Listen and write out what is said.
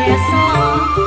Dah